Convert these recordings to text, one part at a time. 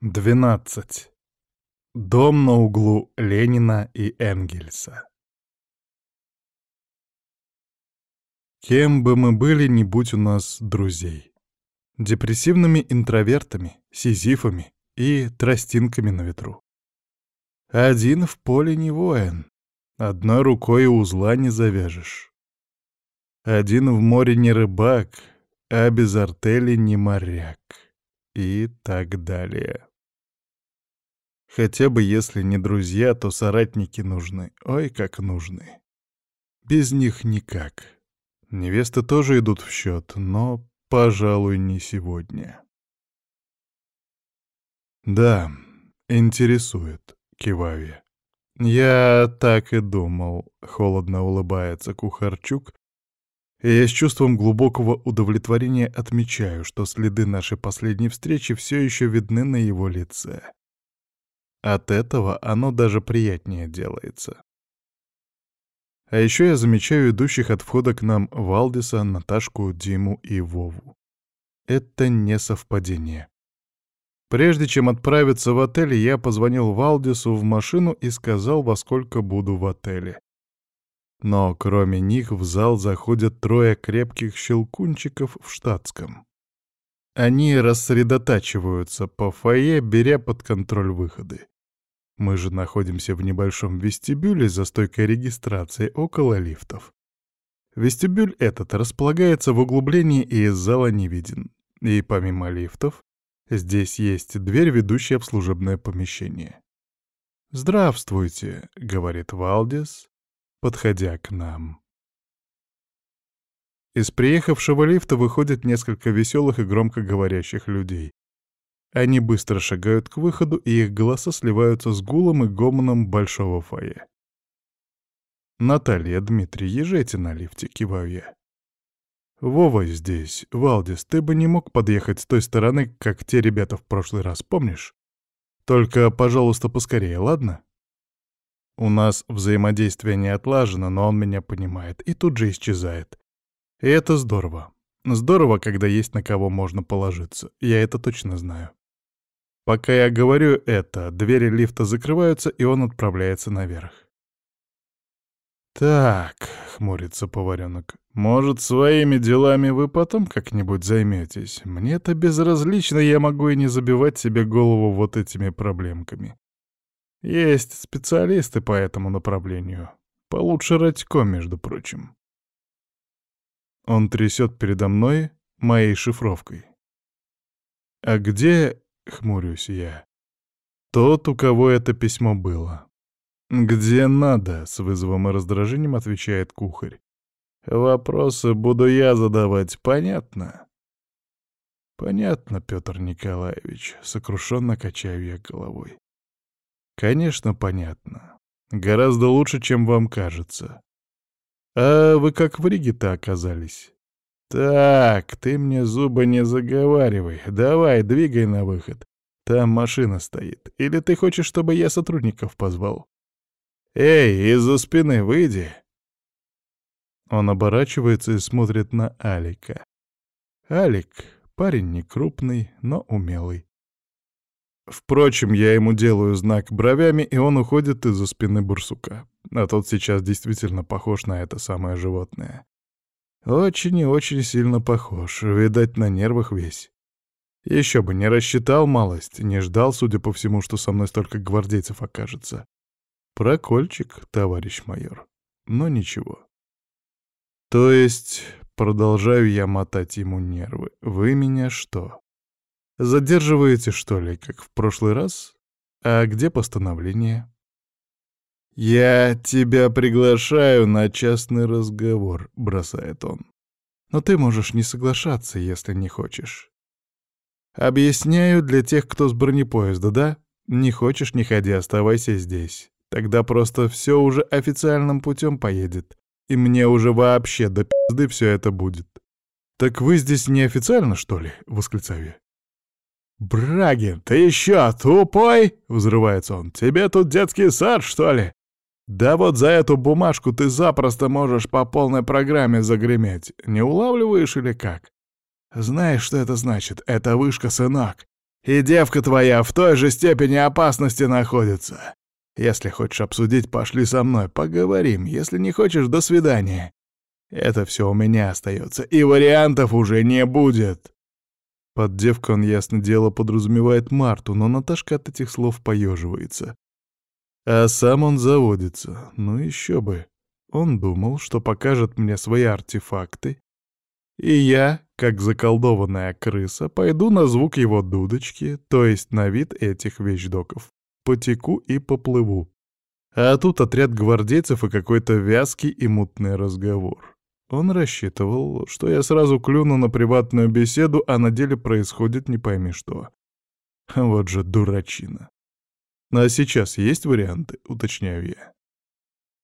12. Дом на углу Ленина и Энгельса. Кем бы мы были, не будь у нас друзей. Депрессивными интровертами, сизифами и тростинками на ветру. Один в поле не воин, одной рукой узла не завяжешь. Один в море не рыбак, а без артели не моряк. И так далее. Хотя бы если не друзья, то соратники нужны. Ой, как нужны. Без них никак. Невесты тоже идут в счет, но, пожалуй, не сегодня. Да, интересует, киваю я. Я так и думал, холодно улыбается Кухарчук, и я с чувством глубокого удовлетворения отмечаю, что следы нашей последней встречи все еще видны на его лице. От этого оно даже приятнее делается. А еще я замечаю идущих от входа к нам Валдиса, Наташку, Диму и Вову. Это не совпадение. Прежде чем отправиться в отель, я позвонил Валдису в машину и сказал, во сколько буду в отеле. Но кроме них в зал заходят трое крепких щелкунчиков в штатском. Они рассредотачиваются по фойе, беря под контроль выходы. Мы же находимся в небольшом вестибюле за стойкой регистрации около лифтов. Вестибюль этот располагается в углублении и из зала не виден. И помимо лифтов, здесь есть дверь, ведущая в служебное помещение. «Здравствуйте», — говорит Валдис, подходя к нам. Из приехавшего лифта выходит несколько веселых и громко говорящих людей. Они быстро шагают к выходу, и их голоса сливаются с гулом и гомоном большого фойе. «Наталья, Дмитрий, езжайте на лифте», — киваю я. «Вова здесь. Валдис, ты бы не мог подъехать с той стороны, как те ребята в прошлый раз, помнишь? Только, пожалуйста, поскорее, ладно?» У нас взаимодействие не отлажено, но он меня понимает и тут же исчезает. И это здорово. Здорово, когда есть на кого можно положиться. Я это точно знаю. Пока я говорю это, двери лифта закрываются, и он отправляется наверх. «Так», — хмурится поваренок, — «может, своими делами вы потом как-нибудь займетесь? Мне-то безразлично, я могу и не забивать себе голову вот этими проблемками. Есть специалисты по этому направлению. Получше Радько, между прочим». Он трясет передо мной моей шифровкой. «А где, — хмурюсь я, — тот, у кого это письмо было?» «Где надо?» — с вызовом и раздражением отвечает кухарь. «Вопросы буду я задавать, понятно?» «Понятно, Петр Николаевич», — сокрушенно качаю я головой. «Конечно, понятно. Гораздо лучше, чем вам кажется. «А вы как в Риге-то оказались?» «Так, ты мне зубы не заговаривай. Давай, двигай на выход. Там машина стоит. Или ты хочешь, чтобы я сотрудников позвал?» «Эй, из-за спины выйди!» Он оборачивается и смотрит на Алика. Алик — парень не крупный, но умелый. Впрочем, я ему делаю знак бровями, и он уходит из-за спины бурсука. А тот сейчас действительно похож на это самое животное. Очень и очень сильно похож, видать, на нервах весь. Еще бы, не рассчитал малость, не ждал, судя по всему, что со мной столько гвардейцев окажется. Прокольчик, товарищ майор. Но ничего. То есть, продолжаю я мотать ему нервы. Вы меня что, Задерживаете, что ли, как в прошлый раз? А где постановление? «Я тебя приглашаю на частный разговор», — бросает он. «Но ты можешь не соглашаться, если не хочешь». «Объясняю для тех, кто с бронепоезда, да? Не хочешь — не ходи, оставайся здесь. Тогда просто все уже официальным путем поедет. И мне уже вообще до пизды все это будет». «Так вы здесь неофициально, что ли?» — восклицаю я. «Брагин, ты еще тупой?» — взрывается он. «Тебе тут детский сад, что ли? Да вот за эту бумажку ты запросто можешь по полной программе загреметь. Не улавливаешь или как? Знаешь, что это значит? Это вышка, сынок. И девка твоя в той же степени опасности находится. Если хочешь обсудить, пошли со мной, поговорим. Если не хочешь, до свидания. Это все у меня остается, и вариантов уже не будет. Под девкой он, ясно дело, подразумевает Марту, но Наташка от этих слов поеживается. А сам он заводится. Ну еще бы. Он думал, что покажет мне свои артефакты, и я, как заколдованная крыса, пойду на звук его дудочки, то есть на вид этих вещдоков. Потеку и поплыву. А тут отряд гвардейцев и какой-то вязкий и мутный разговор. Он рассчитывал, что я сразу клюну на приватную беседу, а на деле происходит не пойми что. Вот же дурачина. Ну а сейчас есть варианты, уточняю я.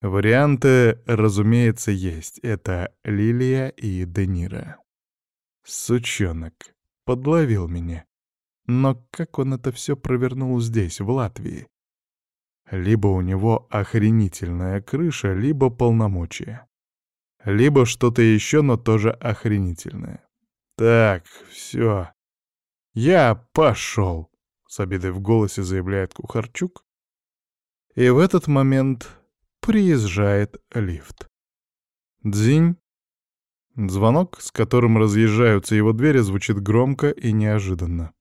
Варианты, разумеется, есть. Это Лилия и Денира. Сучонок. Подловил меня. Но как он это все провернул здесь, в Латвии? Либо у него охренительная крыша, либо полномочия. Либо что-то еще, но тоже охренительное. Так, все. Я пошел, с обидой в голосе заявляет Кухарчук. И в этот момент приезжает лифт. Дзинь. Звонок, с которым разъезжаются его двери, звучит громко и неожиданно.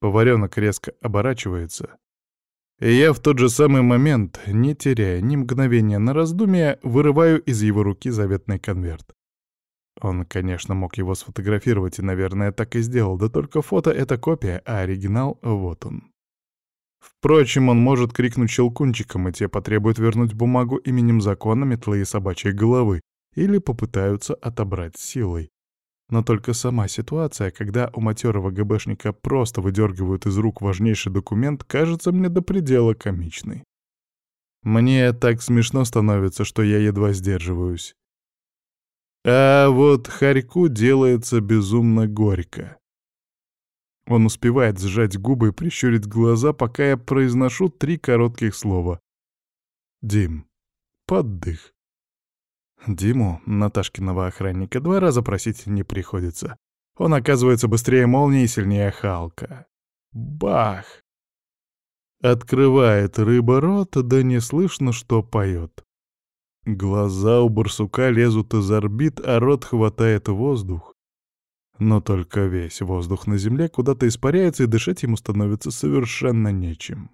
Поваренок резко оборачивается. И я в тот же самый момент, не теряя ни мгновения на раздумье, вырываю из его руки заветный конверт. Он, конечно, мог его сфотографировать и, наверное, так и сделал, да только фото — это копия, а оригинал — вот он. Впрочем, он может крикнуть щелкунчиком, и те потребуют вернуть бумагу именем закона метлы и собачьей головы, или попытаются отобрать силой. Но только сама ситуация, когда у матерого ГБшника просто выдергивают из рук важнейший документ, кажется мне до предела комичной. Мне так смешно становится, что я едва сдерживаюсь. А вот Харьку делается безумно горько. Он успевает сжать губы и прищурить глаза, пока я произношу три коротких слова. «Дим, поддых». Диму, Наташкиного охранника, два раза просить не приходится. Он оказывается быстрее молнии и сильнее Халка. Бах! Открывает рыба рот, да не слышно, что поет. Глаза у барсука лезут из орбит, а рот хватает воздух. Но только весь воздух на земле куда-то испаряется, и дышать ему становится совершенно нечем.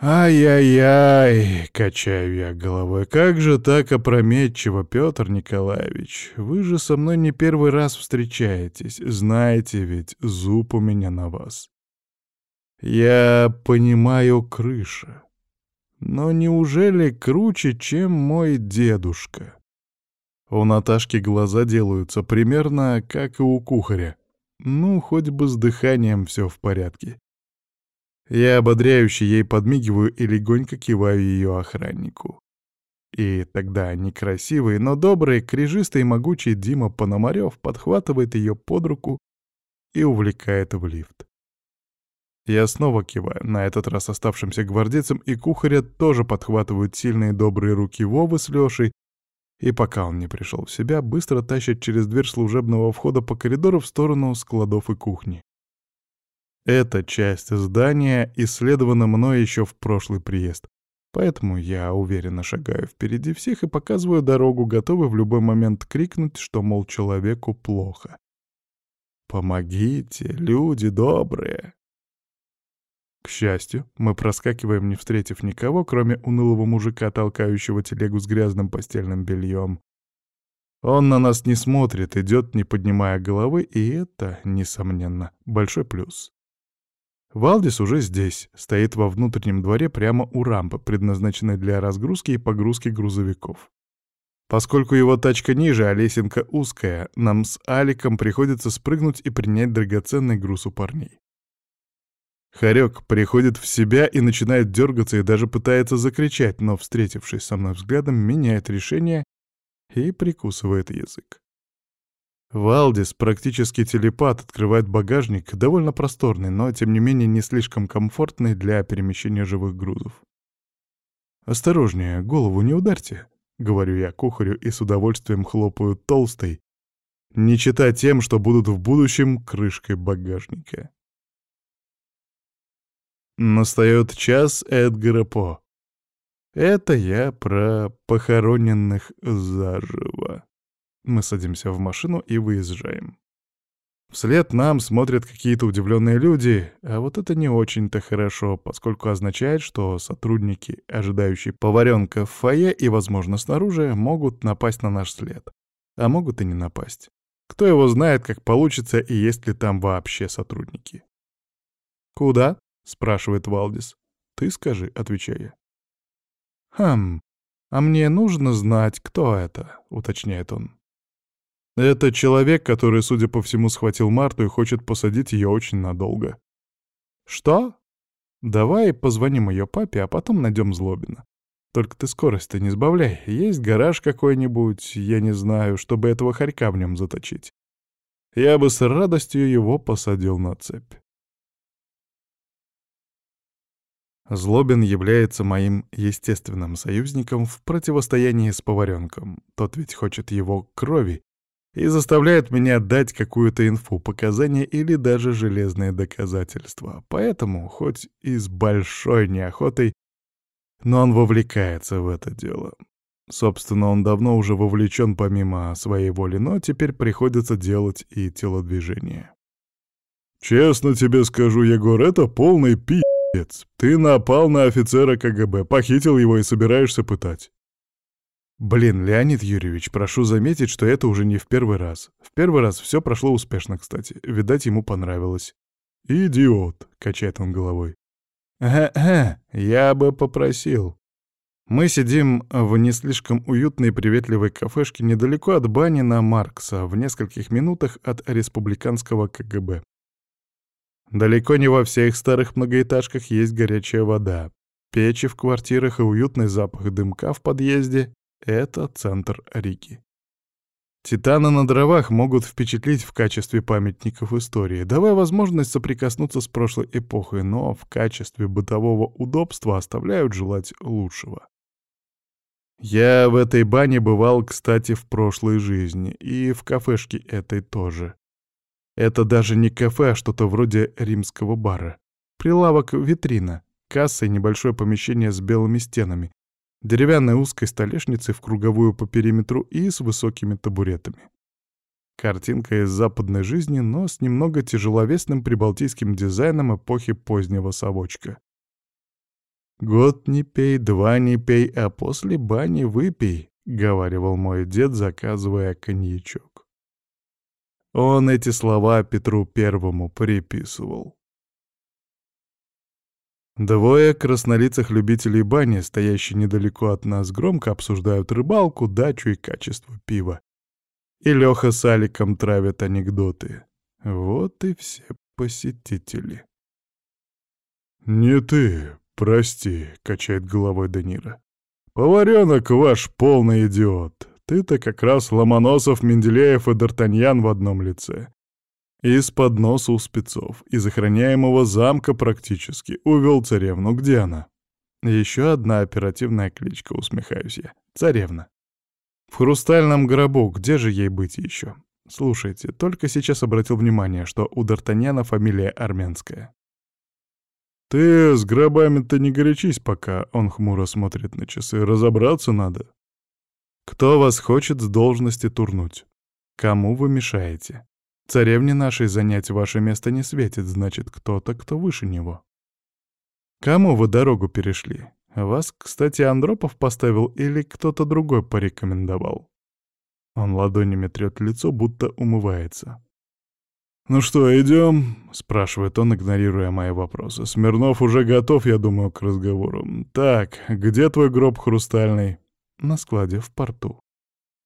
«Ай-яй-яй!» — качаю я головой. «Как же так опрометчиво, Петр Николаевич? Вы же со мной не первый раз встречаетесь. Знаете ведь, зуб у меня на вас. Я понимаю, крыша. Но неужели круче, чем мой дедушка?» У Наташки глаза делаются примерно как и у кухаря. Ну, хоть бы с дыханием все в порядке. Я ободряюще ей подмигиваю и легонько киваю ее охраннику. И тогда некрасивый, но добрый, крежистый и могучий Дима Пономарев подхватывает ее под руку и увлекает в лифт. Я снова киваю, на этот раз оставшимся гвардейцам, и кухаря тоже подхватывают сильные добрые руки Вовы с Лешей, и пока он не пришел в себя, быстро тащат через дверь служебного входа по коридору в сторону складов и кухни. Эта часть здания исследована мной еще в прошлый приезд, поэтому я уверенно шагаю впереди всех и показываю дорогу, готовый в любой момент крикнуть, что, мол, человеку плохо. «Помогите, люди добрые!» К счастью, мы проскакиваем, не встретив никого, кроме унылого мужика, толкающего телегу с грязным постельным бельем. Он на нас не смотрит, идет, не поднимая головы, и это, несомненно, большой плюс. Валдис уже здесь, стоит во внутреннем дворе прямо у рампы, предназначенной для разгрузки и погрузки грузовиков. Поскольку его тачка ниже, а лесенка узкая, нам с Аликом приходится спрыгнуть и принять драгоценный груз у парней. Харек приходит в себя и начинает дергаться и даже пытается закричать, но, встретившись со мной взглядом, меняет решение и прикусывает язык. Валдис, практически телепат, открывает багажник, довольно просторный, но, тем не менее, не слишком комфортный для перемещения живых грузов. «Осторожнее, голову не ударьте», — говорю я кухарю и с удовольствием хлопаю толстой, не читая тем, что будут в будущем крышкой багажника. Настает час Эдгара По. Это я про похороненных заживо. Мы садимся в машину и выезжаем. Вслед нам смотрят какие-то удивленные люди, а вот это не очень-то хорошо, поскольку означает, что сотрудники, ожидающие поваренка в фойе и, возможно, снаружи, могут напасть на наш след. А могут и не напасть. Кто его знает, как получится и есть ли там вообще сотрудники. «Куда?» — спрашивает Валдис. «Ты скажи», — отвечаю. «Хм, а мне нужно знать, кто это», — уточняет он. Это человек, который, судя по всему, схватил Марту и хочет посадить ее очень надолго. Что? Давай позвоним ее папе, а потом найдем Злобина. Только ты скорость-то не сбавляй. Есть гараж какой-нибудь, я не знаю, чтобы этого хорька в нем заточить. Я бы с радостью его посадил на цепь. Злобин является моим естественным союзником в противостоянии с поваренком. Тот ведь хочет его крови и заставляет меня дать какую-то инфу, показания или даже железные доказательства. Поэтому, хоть и с большой неохотой, но он вовлекается в это дело. Собственно, он давно уже вовлечен помимо своей воли, но теперь приходится делать и телодвижение. «Честно тебе скажу, Егор, это полный пи***ц. Ты напал на офицера КГБ, похитил его и собираешься пытать. Блин, Леонид Юрьевич, прошу заметить, что это уже не в первый раз. В первый раз все прошло успешно, кстати. Видать, ему понравилось. «Идиот», — качает он головой. «Ага, я бы попросил». Мы сидим в не слишком уютной и приветливой кафешке недалеко от бани на Маркса, в нескольких минутах от республиканского КГБ. Далеко не во всех старых многоэтажках есть горячая вода. Печи в квартирах и уютный запах дымка в подъезде это центр Риги. Титаны на дровах могут впечатлить в качестве памятников истории, давая возможность соприкоснуться с прошлой эпохой, но в качестве бытового удобства оставляют желать лучшего. Я в этой бане бывал, кстати, в прошлой жизни, и в кафешке этой тоже. Это даже не кафе, а что-то вроде римского бара. Прилавок-витрина, касса и небольшое помещение с белыми стенами, деревянной узкой столешницей в круговую по периметру и с высокими табуретами. Картинка из западной жизни, но с немного тяжеловесным прибалтийским дизайном эпохи позднего совочка. «Год не пей, два не пей, а после бани выпей», — говаривал мой дед, заказывая коньячок. Он эти слова Петру Первому приписывал. Двое краснолицых любителей бани, стоящие недалеко от нас, громко обсуждают рыбалку, дачу и качество пива. И Лёха с Аликом травят анекдоты. Вот и все посетители. «Не ты, прости», — качает головой Данира. «Поваренок ваш полный идиот. Ты-то как раз Ломоносов, Менделеев и Д'Артаньян в одном лице. Из-под носа у спецов, из охраняемого замка практически, увел царевну. Где она? Еще одна оперативная кличка, усмехаюсь я. Царевна. В хрустальном гробу, где же ей быть еще? Слушайте, только сейчас обратил внимание, что у Д'Артаньяна фамилия армянская. «Ты с гробами-то не горячись пока», — он хмуро смотрит на часы. «Разобраться надо». «Кто вас хочет с должности турнуть? Кому вы мешаете?» Царевне нашей занять ваше место не светит, значит, кто-то, кто выше него. Кому вы дорогу перешли? Вас, кстати, Андропов поставил или кто-то другой порекомендовал? Он ладонями трет лицо, будто умывается. «Ну что, идем?» — спрашивает он, игнорируя мои вопросы. «Смирнов уже готов, я думаю, к разговору. Так, где твой гроб хрустальный?» «На складе, в порту».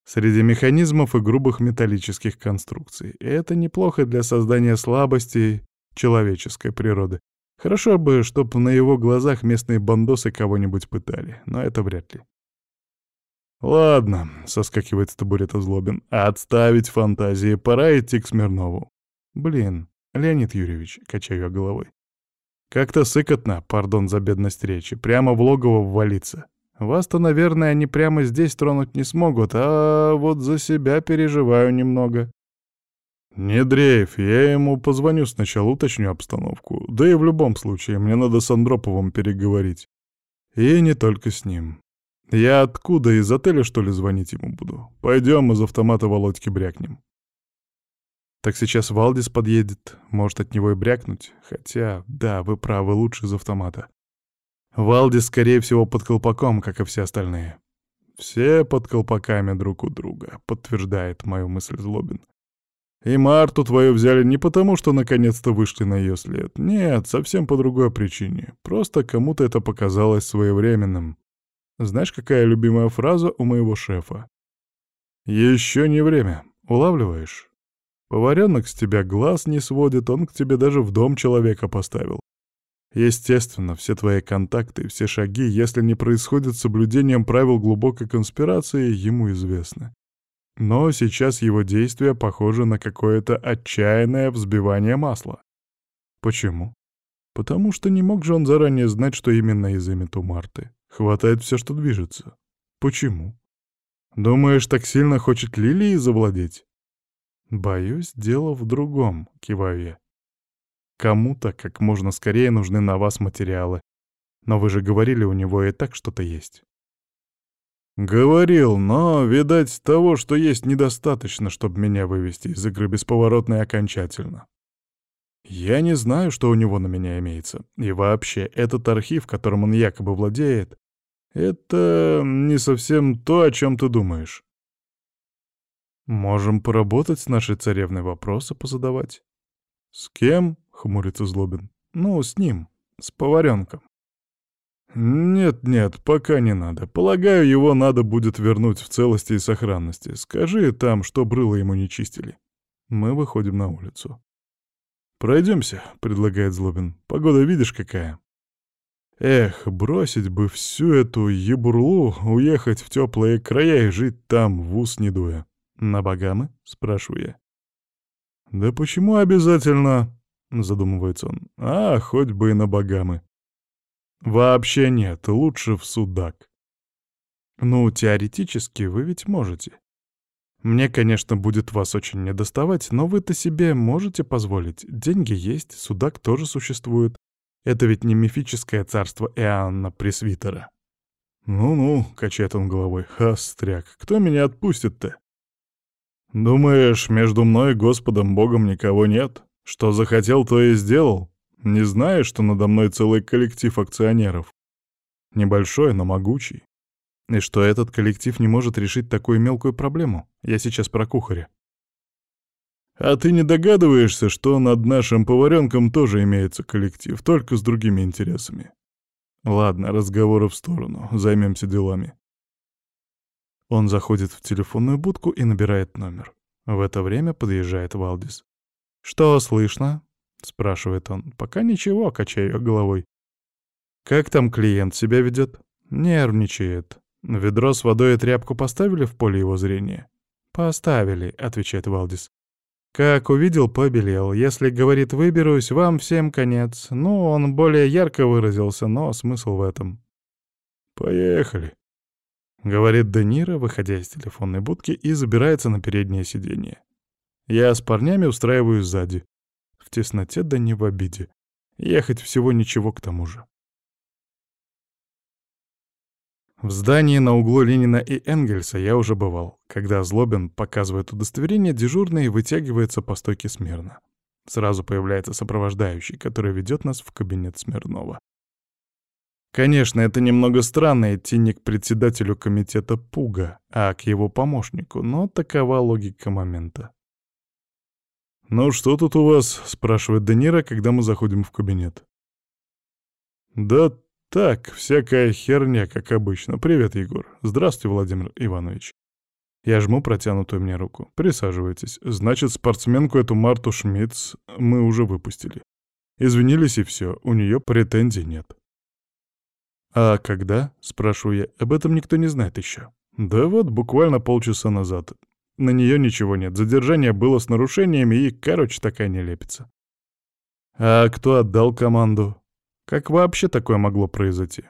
Среди механизмов и грубых металлических конструкций. И это неплохо для создания слабости человеческой природы. Хорошо бы, чтоб на его глазах местные бандосы кого-нибудь пытали, но это вряд ли. «Ладно», — соскакивает с табурета Злобин, — «отставить фантазии, пора идти к Смирнову». «Блин, Леонид Юрьевич», — качаю я головой. «Как-то сыкотно, пардон за бедность речи, прямо в логово ввалиться. Вас-то, наверное, они прямо здесь тронуть не смогут, а вот за себя переживаю немного. «Не дрейф, я ему позвоню сначала, уточню обстановку. Да и в любом случае, мне надо с Андроповым переговорить. И не только с ним. Я откуда, из отеля, что ли, звонить ему буду? Пойдем из автомата Володьки брякнем». Так сейчас Валдис подъедет, может от него и брякнуть. Хотя, да, вы правы, лучше из автомата. Валдис, скорее всего, под колпаком, как и все остальные. «Все под колпаками друг у друга», — подтверждает мою мысль Злобин. И Марту твою взяли не потому, что наконец-то вышли на ее след. Нет, совсем по другой причине. Просто кому-то это показалось своевременным. Знаешь, какая любимая фраза у моего шефа? «Еще не время. Улавливаешь?» Поваренок с тебя глаз не сводит, он к тебе даже в дом человека поставил. Естественно, все твои контакты, все шаги, если не происходят соблюдением правил глубокой конспирации, ему известны. Но сейчас его действия похожи на какое-то отчаянное взбивание масла. Почему? Потому что не мог же он заранее знать, что именно изымет у Марты. Хватает все, что движется. Почему? Думаешь, так сильно хочет Лилии завладеть? Боюсь, дело в другом, киваю я. Кому-то как можно скорее нужны на вас материалы. Но вы же говорили, у него и так что-то есть. «Говорил, но, видать, того, что есть, недостаточно, чтобы меня вывести из игры бесповоротно и окончательно. Я не знаю, что у него на меня имеется. И вообще, этот архив, которым он якобы владеет, это не совсем то, о чем ты думаешь. Можем поработать с нашей царевной вопросы позадавать. С кем? — хмурится Злобин. Ну, с ним, с поваренком. «Нет-нет, пока не надо. Полагаю, его надо будет вернуть в целости и сохранности. Скажи там, что брыло ему не чистили». Мы выходим на улицу. «Пройдемся», — предлагает Злобин. «Погода видишь какая?» Эх, бросить бы всю эту ебурлу, уехать в теплые края и жить там, в ус не дуя. «На Багамы?» — спрашиваю я. «Да почему обязательно?» — задумывается он. «А, хоть бы и на Багамы. Вообще нет, лучше в судак. Ну, теоретически вы ведь можете. Мне, конечно, будет вас очень недоставать, но вы-то себе можете позволить. Деньги есть, судак тоже существует. Это ведь не мифическое царство Иоанна Пресвитера. «Ну-ну», — качает он головой, — «остряк, кто меня отпустит-то?» «Думаешь, между мной и Господом Богом никого нет? Что захотел, то и сделал? Не знаешь, что надо мной целый коллектив акционеров? Небольшой, но могучий. И что этот коллектив не может решить такую мелкую проблему? Я сейчас про кухаря. А ты не догадываешься, что над нашим поваренком тоже имеется коллектив, только с другими интересами? Ладно, разговоры в сторону, займемся делами. Он заходит в телефонную будку и набирает номер. В это время подъезжает Валдис. «Что слышно?» — спрашивает он. «Пока ничего», — качаю головой. «Как там клиент себя ведет?» «Нервничает. Ведро с водой и тряпку поставили в поле его зрения?» «Поставили», — отвечает Валдис. «Как увидел, побелел. Если, говорит, выберусь, вам всем конец. Ну, он более ярко выразился, но смысл в этом». «Поехали», — говорит Де выходя из телефонной будки и забирается на переднее сиденье. Я с парнями устраиваюсь сзади. В тесноте да не в обиде. Ехать всего ничего к тому же. В здании на углу Ленина и Энгельса я уже бывал, когда Злобин показывает удостоверение, дежурный вытягивается по стойке смирно. Сразу появляется сопровождающий, который ведет нас в кабинет Смирнова. Конечно, это немного странно идти не к председателю комитета Пуга, а к его помощнику, но такова логика момента. «Ну что тут у вас?» — спрашивает Данира, когда мы заходим в кабинет. «Да так, всякая херня, как обычно. Привет, Егор. Здравствуй, Владимир Иванович». Я жму протянутую мне руку. «Присаживайтесь. Значит, спортсменку эту Марту Шмидц мы уже выпустили. Извинились и все, у нее претензий нет». «А когда?» — спрашиваю я. «Об этом никто не знает еще». «Да вот, буквально полчаса назад. На нее ничего нет. Задержание было с нарушениями и, короче, такая не лепится. А кто отдал команду? Как вообще такое могло произойти?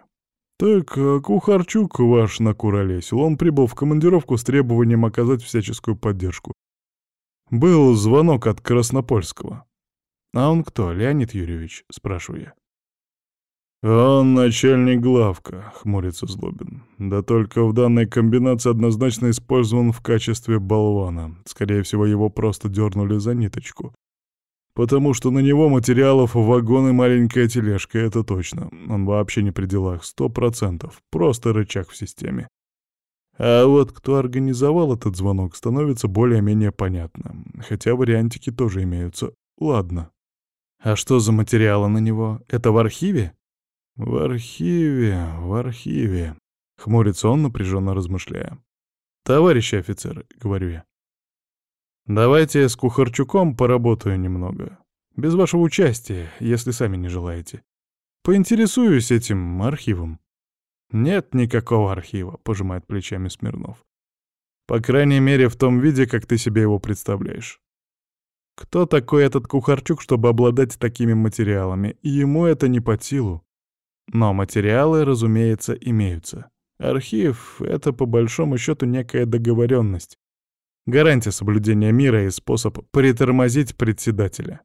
Так, а Кухарчук ваш накуролесил. Он прибыл в командировку с требованием оказать всяческую поддержку. Был звонок от Краснопольского. «А он кто, Леонид Юрьевич?» — спрашиваю я. «Он начальник главка», — хмурится Злобин. «Да только в данной комбинации однозначно использован в качестве болвана. Скорее всего, его просто дернули за ниточку. Потому что на него материалов вагон и маленькая тележка, это точно. Он вообще не при делах, сто процентов. Просто рычаг в системе. А вот кто организовал этот звонок, становится более-менее понятно. Хотя вариантики тоже имеются. Ладно. А что за материалы на него? Это в архиве? «В архиве, в архиве», — хмурится он, напряженно размышляя. «Товарищи офицеры», — говорю я, — «давайте с Кухарчуком поработаю немного. Без вашего участия, если сами не желаете. Поинтересуюсь этим архивом». «Нет никакого архива», — пожимает плечами Смирнов. «По крайней мере, в том виде, как ты себе его представляешь. Кто такой этот Кухарчук, чтобы обладать такими материалами? Ему это не под силу. Но материалы, разумеется, имеются. Архив — это по большому счету некая договоренность. Гарантия соблюдения мира и способ притормозить председателя.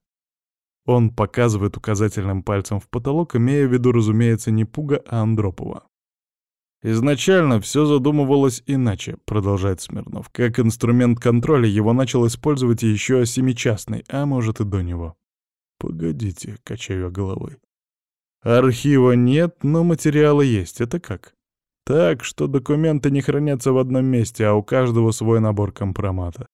Он показывает указательным пальцем в потолок, имея в виду, разумеется, не Пуга, а Андропова. «Изначально все задумывалось иначе», — продолжает Смирнов. «Как инструмент контроля его начал использовать еще семичастный, а может и до него». «Погодите», — качаю головой. Архива нет, но материалы есть. Это как? Так, что документы не хранятся в одном месте, а у каждого свой набор компромата.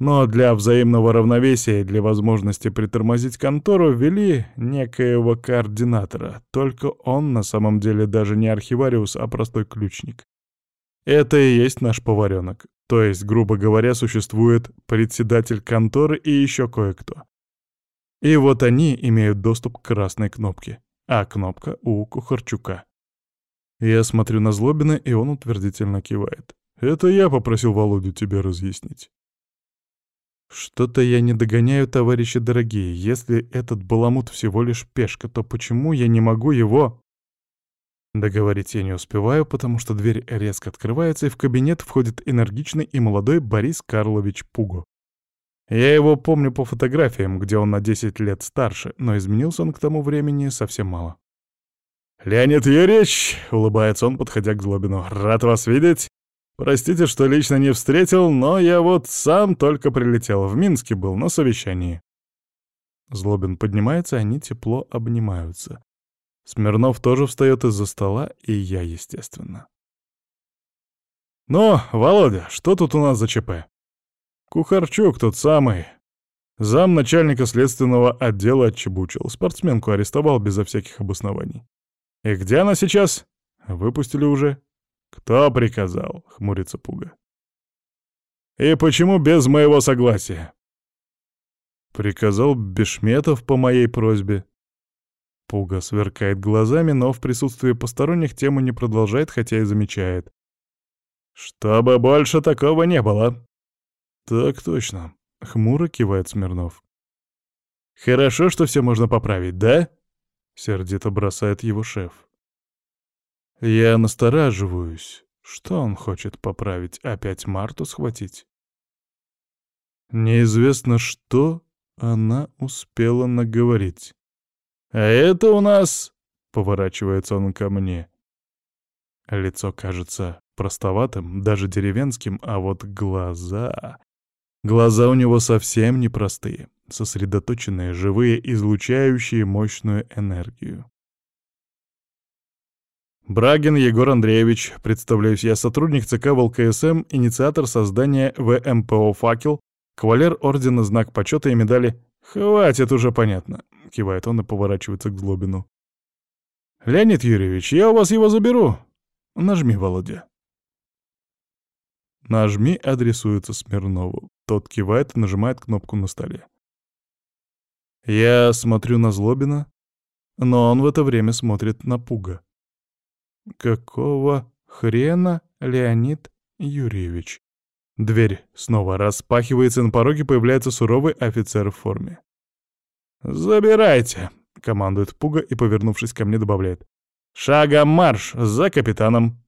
Но для взаимного равновесия и для возможности притормозить контору ввели некоего координатора, только он на самом деле даже не архивариус, а простой ключник. Это и есть наш поваренок. То есть, грубо говоря, существует председатель конторы и еще кое-кто. И вот они имеют доступ к красной кнопке а кнопка у Кухарчука. Я смотрю на Злобина, и он утвердительно кивает. «Это я попросил Володю тебе разъяснить». «Что-то я не догоняю, товарищи дорогие. Если этот баламут всего лишь пешка, то почему я не могу его...» Договорить я не успеваю, потому что дверь резко открывается, и в кабинет входит энергичный и молодой Борис Карлович Пуго. Я его помню по фотографиям, где он на 10 лет старше, но изменился он к тому времени совсем мало. «Леонид Юрьевич!» — улыбается он, подходя к Злобину. «Рад вас видеть. Простите, что лично не встретил, но я вот сам только прилетел. В Минске был, на совещании». Злобин поднимается, они тепло обнимаются. Смирнов тоже встает из-за стола, и я, естественно. «Ну, Володя, что тут у нас за ЧП?» Кухарчук тот самый. Зам начальника следственного отдела отчебучил. Спортсменку арестовал безо всяких обоснований. И где она сейчас? Выпустили уже. Кто приказал? Хмурится Пуга. И почему без моего согласия? Приказал Бешметов по моей просьбе. Пуга сверкает глазами, но в присутствии посторонних тему не продолжает, хотя и замечает. «Чтобы больше такого не было!» «Так точно», — хмуро кивает Смирнов. «Хорошо, что все можно поправить, да?» — сердито бросает его шеф. Я настораживаюсь. Что он хочет поправить? Опять Марту схватить? Неизвестно, что она успела наговорить. «А это у нас...» — поворачивается он ко мне. Лицо кажется простоватым, даже деревенским, а вот глаза... Глаза у него совсем непростые, сосредоточенные, живые, излучающие мощную энергию. Брагин Егор Андреевич, представляюсь я, сотрудник ЦК ВЛКСМ, инициатор создания ВМПО «Факел», кавалер ордена «Знак почета» и медали «Хватит, уже понятно», — кивает он и поворачивается к Злобину. «Леонид Юрьевич, я у вас его заберу. Нажми, Володя». «Нажми» адресуется Смирнову. Тот кивает и нажимает кнопку на столе. Я смотрю на Злобина, но он в это время смотрит на Пуга. «Какого хрена, Леонид Юрьевич?» Дверь снова распахивается, и на пороге появляется суровый офицер в форме. «Забирайте!» — командует Пуга и, повернувшись ко мне, добавляет. «Шагом марш! За капитаном!»